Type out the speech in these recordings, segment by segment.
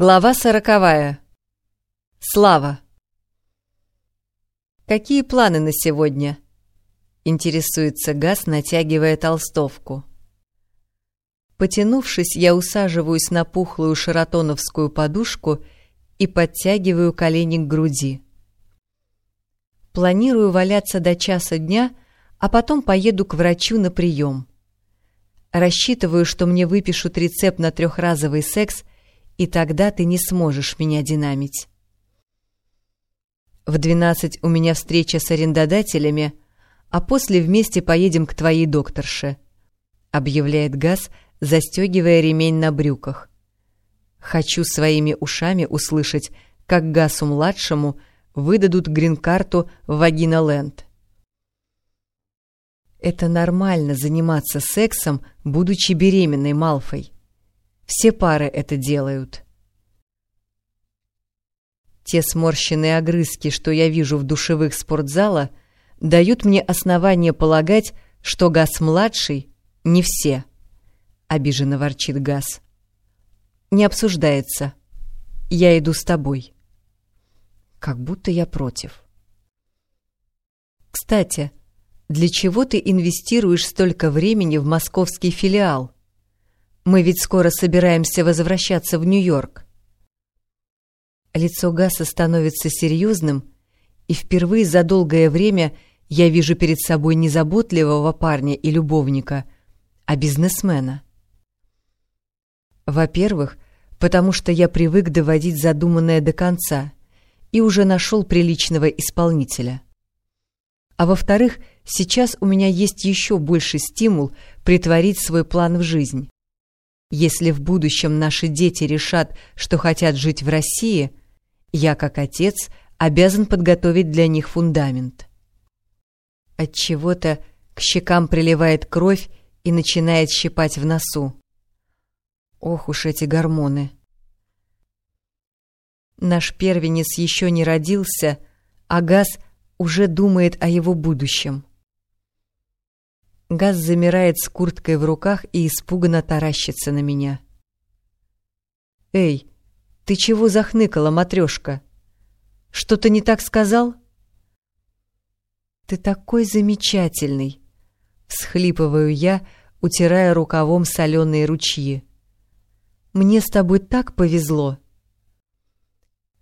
Глава сороковая. Слава. «Какие планы на сегодня?» — интересуется Газ, натягивая толстовку. Потянувшись, я усаживаюсь на пухлую шаратоновскую подушку и подтягиваю колени к груди. Планирую валяться до часа дня, а потом поеду к врачу на прием. Рассчитываю, что мне выпишут рецепт на трехразовый секс, и тогда ты не сможешь меня динамить. В двенадцать у меня встреча с арендодателями, а после вместе поедем к твоей докторше, объявляет Газ, застегивая ремень на брюках. Хочу своими ушами услышать, как Гасу-младшему выдадут грин-карту в Вагина-Ленд. Это нормально заниматься сексом, будучи беременной Малфой. Все пары это делают. Те сморщенные огрызки, что я вижу в душевых спортзала, дают мне основание полагать, что Газ-младший — не все. Обиженно ворчит Газ. Не обсуждается. Я иду с тобой. Как будто я против. Кстати, для чего ты инвестируешь столько времени в московский филиал? Мы ведь скоро собираемся возвращаться в Нью-Йорк. Лицо Гаса становится серьезным, и впервые за долгое время я вижу перед собой не заботливого парня и любовника, а бизнесмена. Во-первых, потому что я привык доводить задуманное до конца и уже нашел приличного исполнителя. А во-вторых, сейчас у меня есть еще больший стимул притворить свой план в жизнь. Если в будущем наши дети решат, что хотят жить в России, я, как отец, обязан подготовить для них фундамент. От чего-то к щекам приливает кровь и начинает щипать в носу. Ох уж эти гормоны. Наш первенец еще не родился, а Газ уже думает о его будущем. Газ замирает с курткой в руках и испуганно таращится на меня. «Эй, ты чего захныкала, матрешка? Что-то не так сказал?» «Ты такой замечательный!» — всхлипываю я, утирая рукавом соленые ручьи. Мне с тобой так повезло!»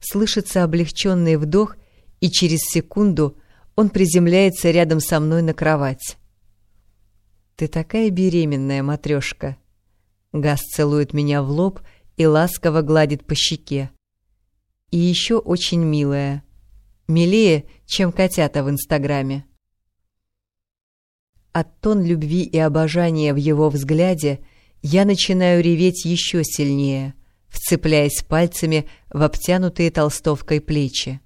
Слышится облегченный вдох, и через секунду он приземляется рядом со мной на кровать. «Ты такая беременная, матрешка!» Газ целует меня в лоб и ласково гладит по щеке. И еще очень милая. Милее, чем котята в Инстаграме. От тон любви и обожания в его взгляде — я начинаю реветь еще сильнее, вцепляясь пальцами в обтянутые толстовкой плечи.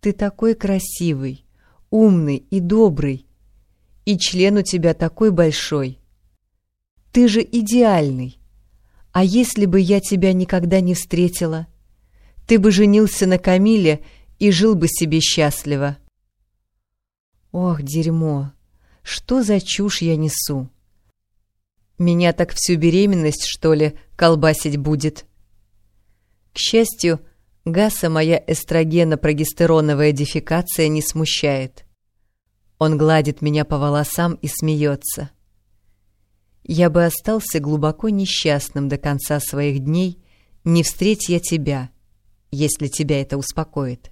«Ты такой красивый, умный и добрый, и член у тебя такой большой. Ты же идеальный. А если бы я тебя никогда не встретила? Ты бы женился на Камиле и жил бы себе счастливо». Ох, дерьмо! Что за чушь я несу? Меня так всю беременность, что ли, колбасить будет? К счастью, Гаса моя эстрогено-прогестероновая дефекация не смущает. Он гладит меня по волосам и смеется. Я бы остался глубоко несчастным до конца своих дней, не встреть я тебя, если тебя это успокоит.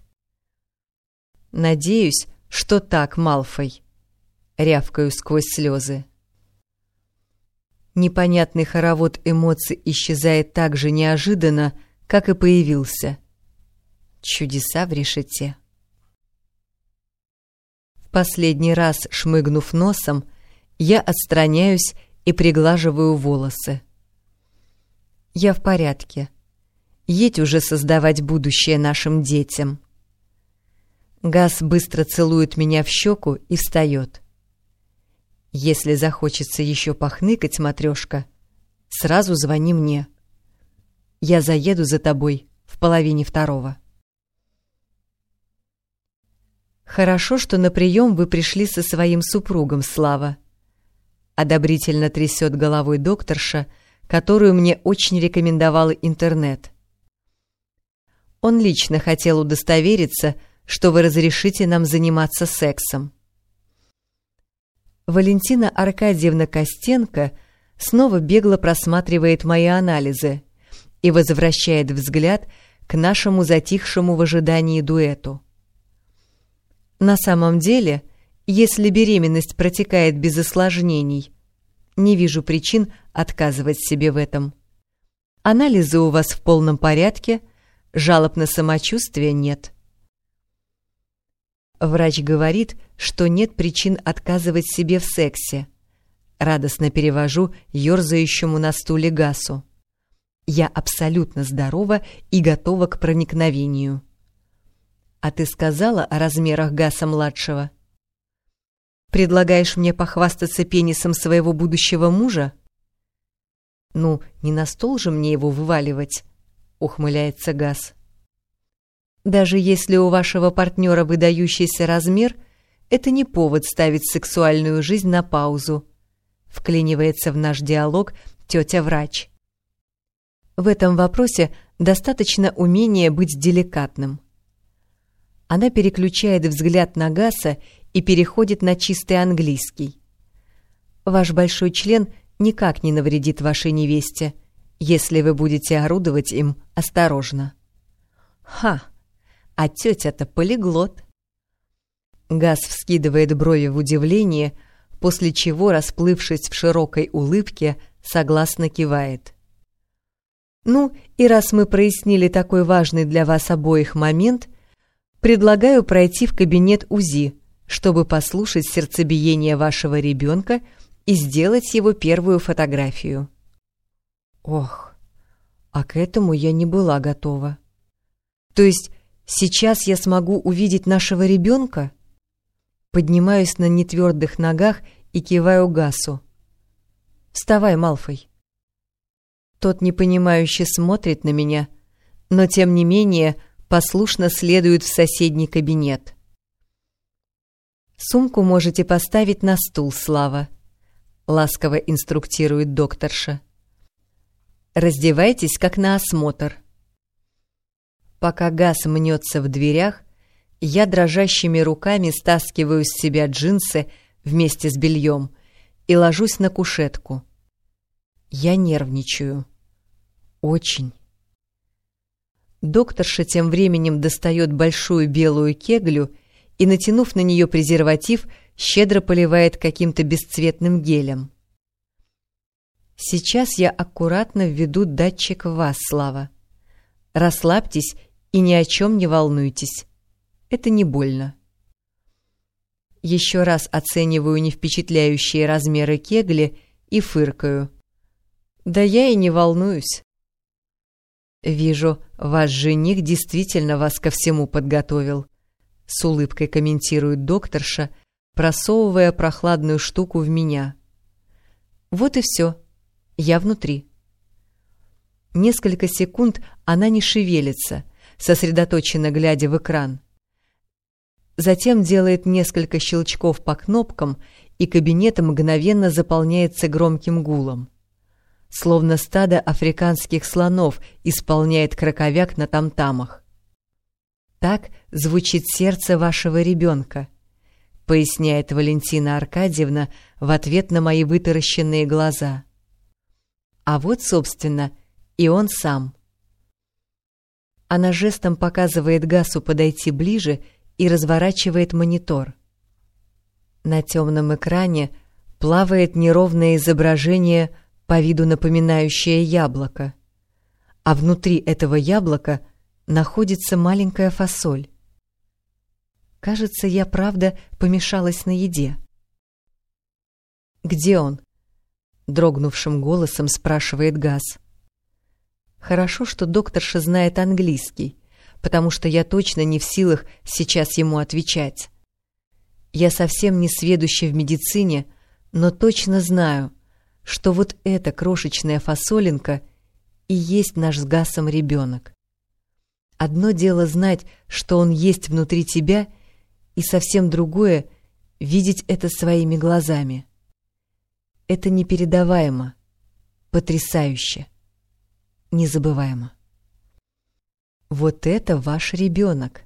Надеюсь, что так, Малфой. Рявкаю сквозь слезы. Непонятный хоровод эмоций исчезает так же неожиданно, как и появился. Чудеса в решете. Последний раз, шмыгнув носом, я отстраняюсь и приглаживаю волосы. Я в порядке. Едь уже создавать будущее нашим детям. Газ быстро целует меня в щеку и встает. Если захочется еще похныкать, матрешка, сразу звони мне. Я заеду за тобой в половине второго. Хорошо, что на прием вы пришли со своим супругом, Слава. Одобрительно трясет головой докторша, которую мне очень рекомендовал интернет. Он лично хотел удостовериться, что вы разрешите нам заниматься сексом. Валентина Аркадьевна Костенко снова бегло просматривает мои анализы и возвращает взгляд к нашему затихшему в ожидании дуэту. На самом деле, если беременность протекает без осложнений, не вижу причин отказывать себе в этом. Анализы у вас в полном порядке, жалоб на самочувствие нет. Врач говорит, что нет причин отказывать себе в сексе. Радостно перевожу ёрзающему на стуле Гасу. Я абсолютно здорова и готова к проникновению. А ты сказала о размерах Гаса-младшего? Предлагаешь мне похвастаться пенисом своего будущего мужа? Ну, не на стол же мне его вываливать, ухмыляется Гас. Даже если у вашего партнера выдающийся размер, это не повод ставить сексуальную жизнь на паузу. Вклинивается в наш диалог тетя-врач. В этом вопросе достаточно умения быть деликатным. Она переключает взгляд на Гаса и переходит на чистый английский. Ваш большой член никак не навредит вашей невесте, если вы будете орудовать им осторожно. Ха! А тетя-то полиглот. Газ вскидывает брови в удивлении, после чего, расплывшись в широкой улыбке, согласно кивает. «Ну, и раз мы прояснили такой важный для вас обоих момент, Предлагаю пройти в кабинет УЗИ, чтобы послушать сердцебиение вашего ребенка и сделать его первую фотографию. Ох, а к этому я не была готова. То есть сейчас я смогу увидеть нашего ребенка? Поднимаюсь на нетвердых ногах и киваю Гасу. «Вставай, Малфой!» Тот непонимающе смотрит на меня, но тем не менее послушно следует в соседний кабинет. «Сумку можете поставить на стул, Слава», — ласково инструктирует докторша. «Раздевайтесь, как на осмотр». Пока газ мнется в дверях, я дрожащими руками стаскиваю с себя джинсы вместе с бельем и ложусь на кушетку. Я нервничаю. Очень. Докторша тем временем достает большую белую кеглю и, натянув на нее презерватив, щедро поливает каким-то бесцветным гелем. Сейчас я аккуратно введу датчик в вас, Слава. Расслабьтесь и ни о чем не волнуйтесь. Это не больно. Еще раз оцениваю невпечатляющие размеры кегли и фыркаю. Да я и не волнуюсь. «Вижу, ваш жених действительно вас ко всему подготовил», — с улыбкой комментирует докторша, просовывая прохладную штуку в меня. «Вот и все. Я внутри». Несколько секунд она не шевелится, сосредоточенно глядя в экран. Затем делает несколько щелчков по кнопкам, и кабинет мгновенно заполняется громким гулом словно стадо африканских слонов исполняет краковяк на тамтамах. Так звучит сердце вашего ребенка, поясняет Валентина Аркадьевна в ответ на мои вытаращенные глаза. А вот, собственно, и он сам. Она жестом показывает Гасу подойти ближе и разворачивает монитор. На темном экране плавает неровное изображение по виду напоминающее яблоко, а внутри этого яблока находится маленькая фасоль. Кажется, я правда помешалась на еде. «Где он?» — дрогнувшим голосом спрашивает Газ. «Хорошо, что докторша знает английский, потому что я точно не в силах сейчас ему отвечать. Я совсем не сведуща в медицине, но точно знаю — что вот эта крошечная фасолинка и есть наш с Гасом ребенок. Одно дело знать, что он есть внутри тебя, и совсем другое — видеть это своими глазами. Это непередаваемо. Потрясающе. Незабываемо. Вот это ваш ребенок.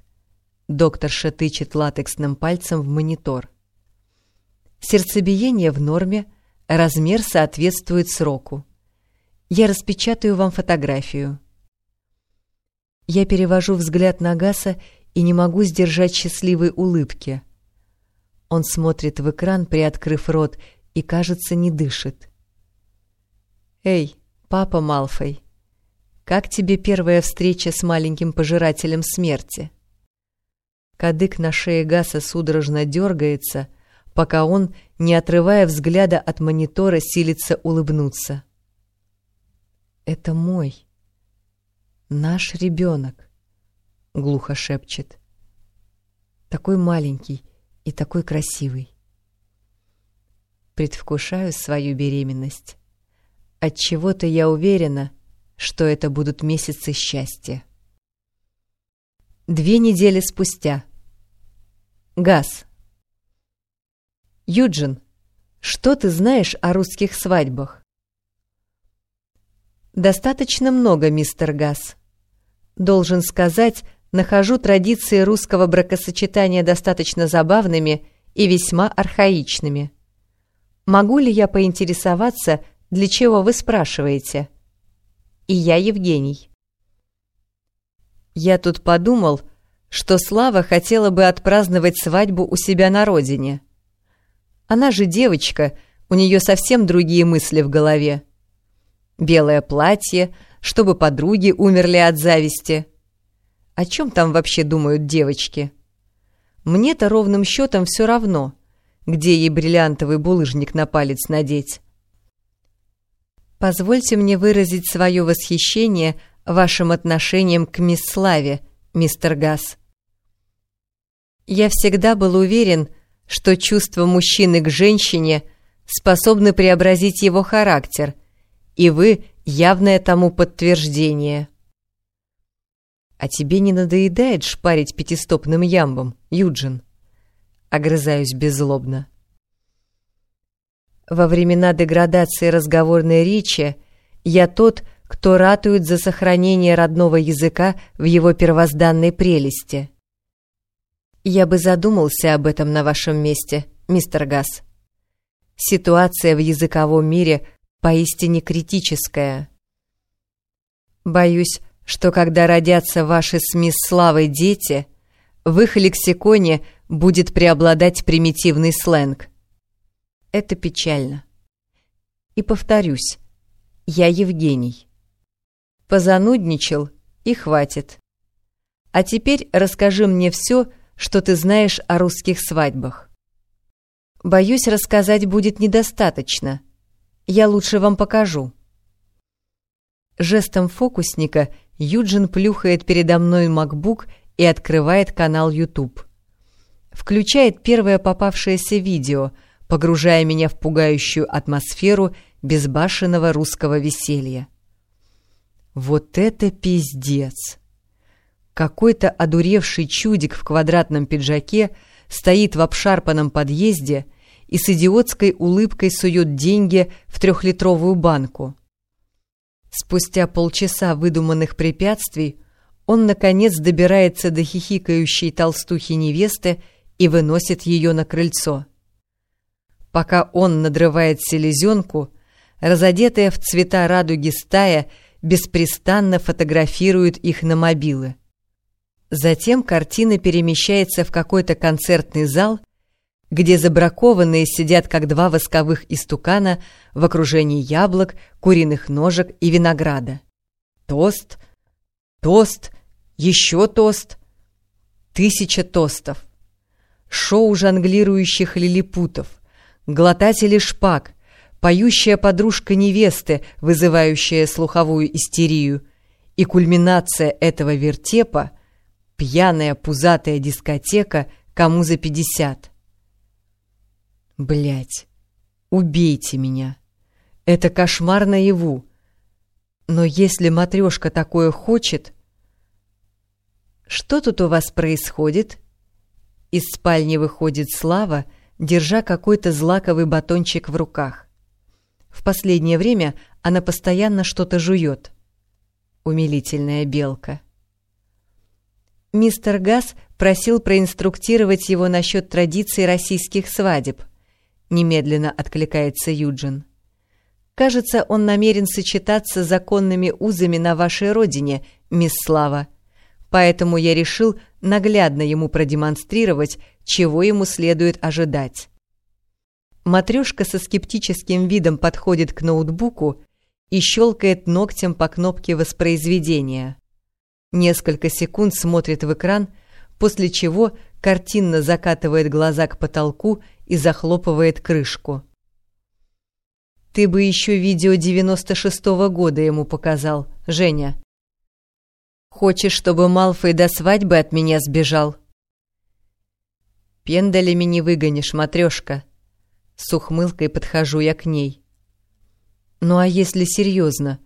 Докторша тычет латексным пальцем в монитор. Сердцебиение в норме, размер соответствует сроку. Я распечатаю вам фотографию. Я перевожу взгляд на Гаса и не могу сдержать счастливой улыбки. Он смотрит в экран, приоткрыв рот, и, кажется, не дышит. «Эй, папа Малфой, как тебе первая встреча с маленьким пожирателем смерти?» Кадык на шее Гаса судорожно дергается, пока он, не отрывая взгляда от монитора, силится улыбнуться. «Это мой, наш ребенок», — глухо шепчет. «Такой маленький и такой красивый». Предвкушаю свою беременность. От чего то я уверена, что это будут месяцы счастья. Две недели спустя. Газ. Юджин, что ты знаешь о русских свадьбах? Достаточно много, мистер Газ. Должен сказать, нахожу традиции русского бракосочетания достаточно забавными и весьма архаичными. Могу ли я поинтересоваться, для чего вы спрашиваете? И я Евгений. Я тут подумал, что Слава хотела бы отпраздновать свадьбу у себя на родине. Она же девочка, у нее совсем другие мысли в голове белое платье, чтобы подруги умерли от зависти. О чем там вообще думают девочки? Мне-то ровным счетом все равно, где ей бриллиантовый булыжник на палец надеть. Позвольте мне выразить свое восхищение вашим отношением к мисс Славе, мистер Гасс. Я всегда был уверен, что чувства мужчины к женщине способны преобразить его характер — и вы явное тому подтверждение. А тебе не надоедает шпарить пятистопным ямбом, Юджин? Огрызаюсь беззлобно. Во времена деградации разговорной речи я тот, кто ратует за сохранение родного языка в его первозданной прелести. Я бы задумался об этом на вашем месте, мистер Гасс. Ситуация в языковом мире поистине критическая. Боюсь, что когда родятся ваши с мисс Славой дети, в их лексиконе будет преобладать примитивный сленг. Это печально. И повторюсь, я Евгений. Позанудничал и хватит. А теперь расскажи мне все, что ты знаешь о русских свадьбах. Боюсь, рассказать будет недостаточно — я лучше вам покажу». Жестом фокусника Юджин плюхает передо мной MacBook и открывает канал YouTube. Включает первое попавшееся видео, погружая меня в пугающую атмосферу безбашенного русского веселья. Вот это пиздец! Какой-то одуревший чудик в квадратном пиджаке стоит в обшарпанном подъезде — и с идиотской улыбкой сует деньги в трехлитровую банку. Спустя полчаса выдуманных препятствий он, наконец, добирается до хихикающей толстухи-невесты и выносит ее на крыльцо. Пока он надрывает селезенку, разодетая в цвета радуги стая беспрестанно фотографирует их на мобилы. Затем картина перемещается в какой-то концертный зал, где забракованные сидят как два восковых истукана в окружении яблок, куриных ножек и винограда. Тост, тост, еще тост, тысяча тостов. Шоу жонглирующих лилипутов, глотатели шпаг, поющая подружка невесты, вызывающая слуховую истерию, и кульминация этого вертепа — пьяная пузатая дискотека «Кому за пятьдесят». Блять, убейте меня. Это кошмар наяву. Но если матрешка такое хочет... Что тут у вас происходит? Из спальни выходит Слава, держа какой-то злаковый батончик в руках. В последнее время она постоянно что-то жует. Умилительная белка. Мистер Гасс просил проинструктировать его насчет традиций российских свадеб. Немедленно откликается Юджин. Кажется, он намерен сочетаться законными узами на вашей родине, мисс Слава. Поэтому я решил наглядно ему продемонстрировать, чего ему следует ожидать. Матрёшка со скептическим видом подходит к ноутбуку и щелкает ногтем по кнопке воспроизведения. Несколько секунд смотрит в экран, после чего картинно закатывает глаза к потолку и захлопывает крышку. Ты бы еще видео 96-го года ему показал, Женя. Хочешь, чтобы Малфой до свадьбы от меня сбежал? Пендалями не выгонишь, матрешка. С ухмылкой подхожу я к ней. Ну а если серьезно,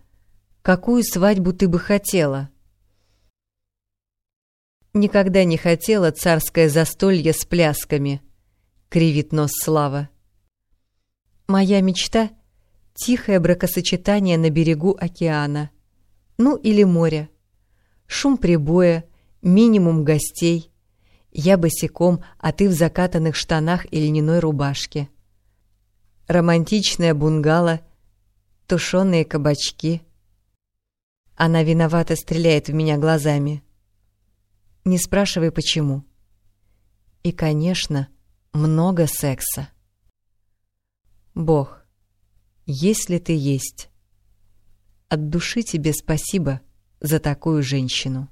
какую свадьбу ты бы хотела? Никогда не хотела царское застолье с плясками, кривит нос Слава. Моя мечта — тихое бракосочетание на берегу океана, ну или моря. Шум прибоя, минимум гостей. Я босиком, а ты в закатанных штанах и льняной рубашке. Романтичная бунгало, тушеные кабачки. Она виновато стреляет в меня глазами. Не спрашивай, почему. И, конечно, много секса. Бог, если ты есть, от души тебе спасибо — за такую женщину.